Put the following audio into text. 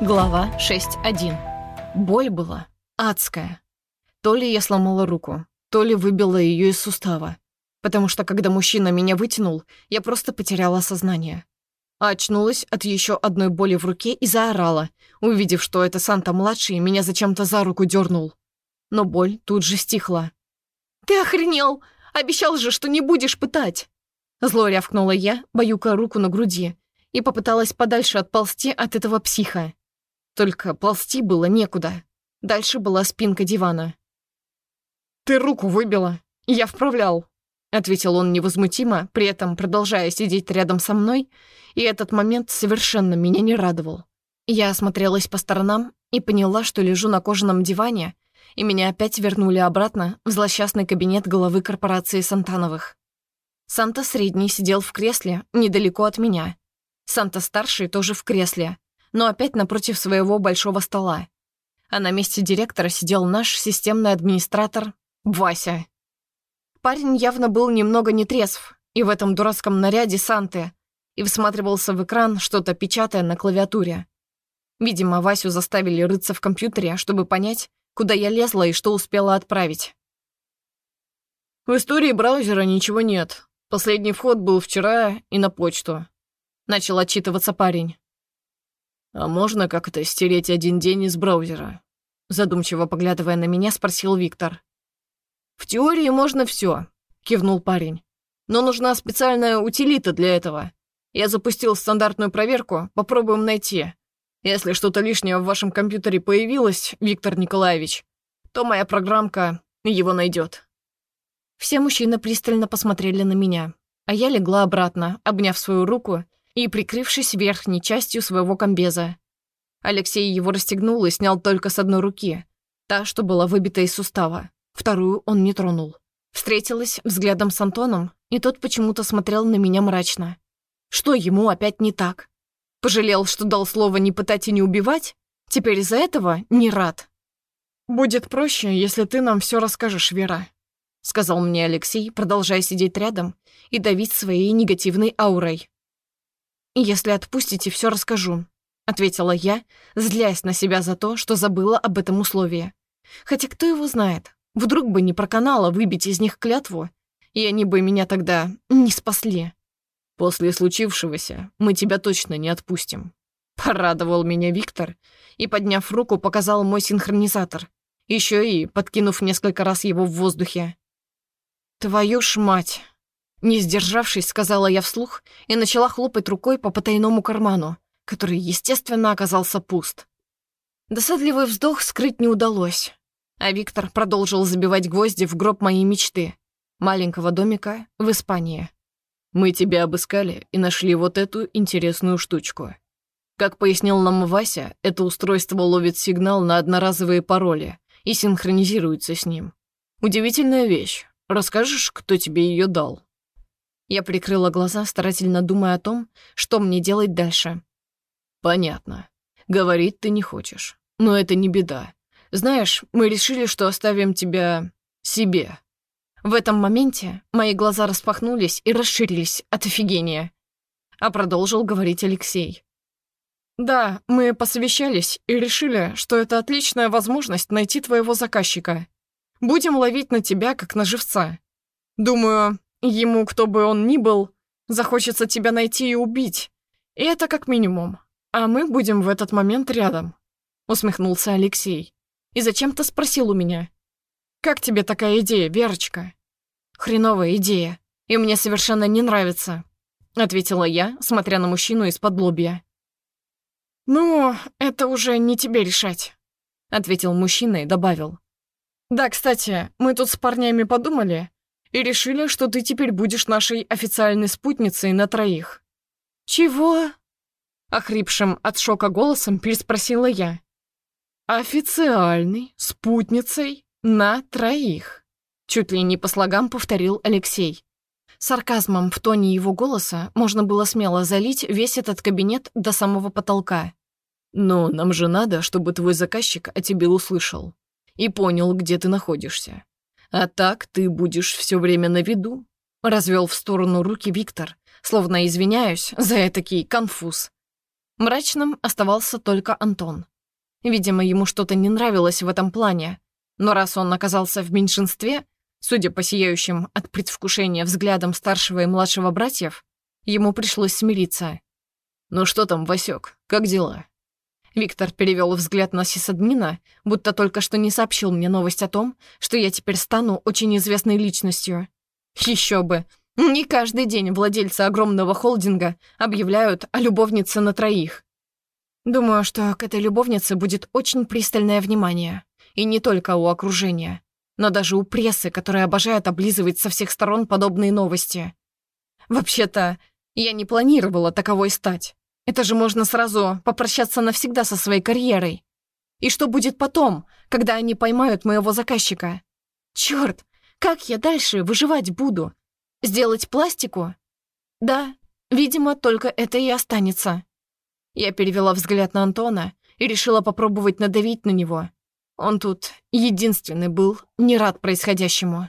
Глава 6.1. Боль была адская. То ли я сломала руку, то ли выбила ее из сустава. Потому что, когда мужчина меня вытянул, я просто потеряла сознание. А очнулась от еще одной боли в руке и заорала, увидев, что это Санта-младший меня зачем-то за руку дернул. Но боль тут же стихла. «Ты охренел! Обещал же, что не будешь пытать!» Зло рявкнула я, баюкая руку на груди, и попыталась подальше отползти от этого психа. Только ползти было некуда. Дальше была спинка дивана. «Ты руку выбила. Я вправлял», — ответил он невозмутимо, при этом продолжая сидеть рядом со мной, и этот момент совершенно меня не радовал. Я осмотрелась по сторонам и поняла, что лежу на кожаном диване, и меня опять вернули обратно в злосчастный кабинет главы корпорации Сантановых. Санта Средний сидел в кресле недалеко от меня. Санта Старший тоже в кресле, но опять напротив своего большого стола. А на месте директора сидел наш системный администратор Вася. Парень явно был немного нетрезв, и в этом дурацком наряде Санты, и всматривался в экран, что-то печатая на клавиатуре. Видимо, Васю заставили рыться в компьютере, чтобы понять, куда я лезла и что успела отправить. В истории браузера ничего нет. Последний вход был вчера и на почту. Начал отчитываться парень. «А можно как-то стереть один день из браузера?» Задумчиво поглядывая на меня, спросил Виктор. «В теории можно все, кивнул парень. «Но нужна специальная утилита для этого. Я запустил стандартную проверку, попробуем найти. Если что-то лишнее в вашем компьютере появилось, Виктор Николаевич, то моя программка его найдет. Все мужчины пристально посмотрели на меня, а я легла обратно, обняв свою руку и прикрывшись верхней частью своего комбеза. Алексей его расстегнул и снял только с одной руки, та, что была выбита из сустава. Вторую он не тронул. Встретилась взглядом с Антоном, и тот почему-то смотрел на меня мрачно. Что ему опять не так? Пожалел, что дал слово не пытать и не убивать? Теперь из-за этого не рад. «Будет проще, если ты нам все расскажешь, Вера», — сказал мне Алексей, продолжая сидеть рядом и давить своей негативной аурой. «Если отпустите, все расскажу», — ответила я, злясь на себя за то, что забыла об этом условии. Хотя кто его знает, вдруг бы не проканала выбить из них клятву, и они бы меня тогда не спасли. «После случившегося мы тебя точно не отпустим», — порадовал меня Виктор и, подняв руку, показал мой синхронизатор, еще и подкинув несколько раз его в воздухе. «Твою ж мать!» Не сдержавшись, сказала я вслух и начала хлопать рукой по потайному карману, который, естественно, оказался пуст. Досадливый вздох скрыть не удалось, а Виктор продолжил забивать гвозди в гроб моей мечты — маленького домика в Испании. «Мы тебя обыскали и нашли вот эту интересную штучку. Как пояснил нам Вася, это устройство ловит сигнал на одноразовые пароли и синхронизируется с ним. Удивительная вещь. Расскажешь, кто тебе ее дал?» Я прикрыла глаза, старательно думая о том, что мне делать дальше. «Понятно. Говорить ты не хочешь. Но это не беда. Знаешь, мы решили, что оставим тебя себе». В этом моменте мои глаза распахнулись и расширились от офигения. А продолжил говорить Алексей. «Да, мы посовещались и решили, что это отличная возможность найти твоего заказчика. Будем ловить на тебя, как на живца. Думаю, Ему, кто бы он ни был, захочется тебя найти и убить. И это как минимум. А мы будем в этот момент рядом», — усмехнулся Алексей. И зачем-то спросил у меня. «Как тебе такая идея, Верочка?» «Хреновая идея, и мне совершенно не нравится», — ответила я, смотря на мужчину из-под лобья. «Ну, это уже не тебе решать», — ответил мужчина и добавил. «Да, кстати, мы тут с парнями подумали, и решили, что ты теперь будешь нашей официальной спутницей на троих». «Чего?» — охрипшим от шока голосом переспросила я. «Официальной спутницей на троих», — чуть ли не по слогам повторил Алексей. Сарказмом в тоне его голоса можно было смело залить весь этот кабинет до самого потолка. «Но нам же надо, чтобы твой заказчик о тебе услышал и понял, где ты находишься. А так ты будешь все время на виду», — развел в сторону руки Виктор, словно извиняюсь за этакий конфуз. Мрачным оставался только Антон. Видимо, ему что-то не нравилось в этом плане, но раз он оказался в меньшинстве, судя по сияющим от предвкушения взглядам старшего и младшего братьев, ему пришлось смириться. «Ну что там, Васек, как дела?» Виктор перевел взгляд на сисадмина, будто только что не сообщил мне новость о том, что я теперь стану очень известной личностью. Еще бы! Не каждый день владельцы огромного холдинга объявляют о любовнице на троих. Думаю, что к этой любовнице будет очень пристальное внимание. И не только у окружения, но даже у прессы, которая обожает облизывать со всех сторон подобные новости. Вообще-то, я не планировала таковой стать. Это же можно сразу попрощаться навсегда со своей карьерой. И что будет потом, когда они поймают моего заказчика? Черт, как я дальше выживать буду? Сделать пластику? Да, видимо, только это и останется. Я перевела взгляд на Антона и решила попробовать надавить на него. Он тут единственный был не рад происходящему.